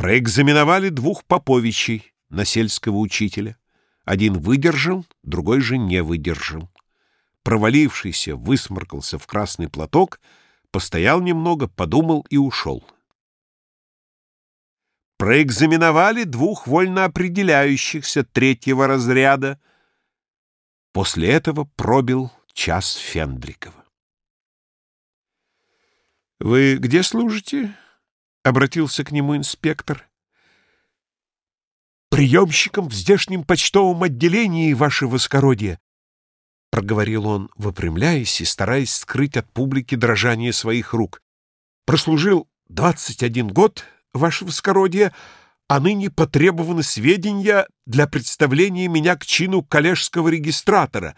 Проэкзаменовали двух поповичей на сельского учителя. Один выдержал, другой же не выдержал. Провалившийся высморкался в красный платок, постоял немного, подумал и ушел. Проэкзаменовали двух вольно определяющихся третьего разряда. После этого пробил час Фендрикова. «Вы где служите?» — обратился к нему инспектор. «Приемщиком в здешнем почтовом отделении, ваше воскородие!» — проговорил он, выпрямляясь и стараясь скрыть от публики дрожание своих рук. «Прослужил двадцать один год, ваше воскородие, а ныне потребованы сведения для представления меня к чину коллежского регистратора,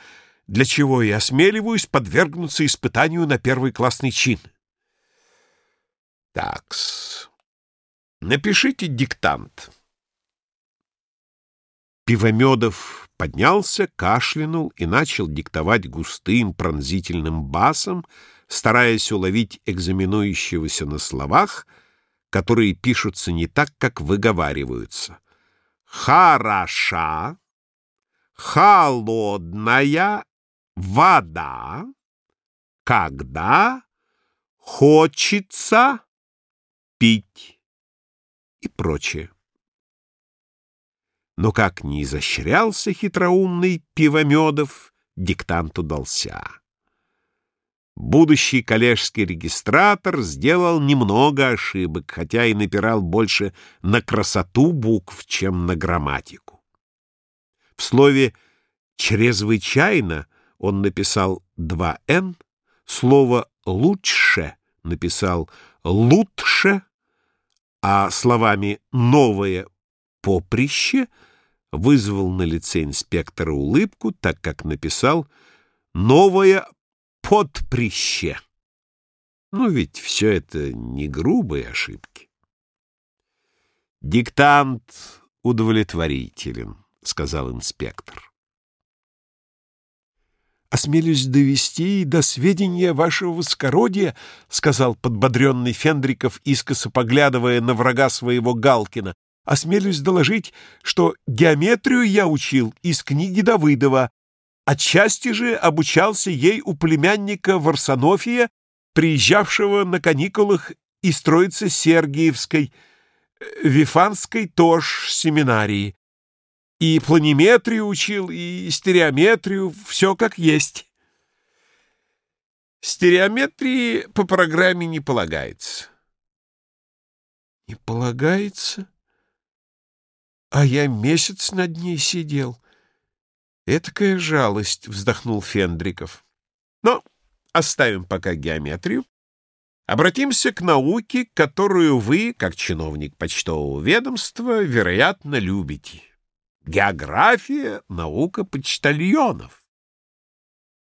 для чего я осмеливаюсь подвергнуться испытанию на первый классный чин». Такс. Напишите диктант. Пивомедов поднялся, кашлянул и начал диктовать густым пронзительным басом, стараясь уловить экзаменующегося на словах, которые пишутся не так, как выговариваются. «Хороша», «холодная», «вода», «когда», «хочется», пить и прочее. Но как ни изощрялся хитроумный Пивомедов, диктант удался. Будущий коллежский регистратор сделал немного ошибок, хотя и напирал больше на красоту букв, чем на грамматику. В слове «чрезвычайно» он написал два «н», слово «лучше» написал «лучше», а словами «новое поприще» вызвал на лице инспектора улыбку, так как написал «новое подприще». Ну ведь все это не грубые ошибки. «Диктант удовлетворителен», — сказал инспектор. «Осмелюсь довести до сведения вашего воскородия», — сказал подбодренный Фендриков, искоса поглядывая на врага своего Галкина. «Осмелюсь доложить, что геометрию я учил из книги Давыдова, отчасти же обучался ей у племянника Варсонофия, приезжавшего на каникулах из Троицы Сергиевской, э, Вифанской тоже семинарии. И планиметрию учил, и стереометрию, все как есть. Стереометрии по программе не полагается. Не полагается? А я месяц над ней сидел. Этакая жалость, вздохнул Фендриков. Но оставим пока геометрию. Обратимся к науке, которую вы, как чиновник почтового ведомства, вероятно, любите. География — наука почтальонов.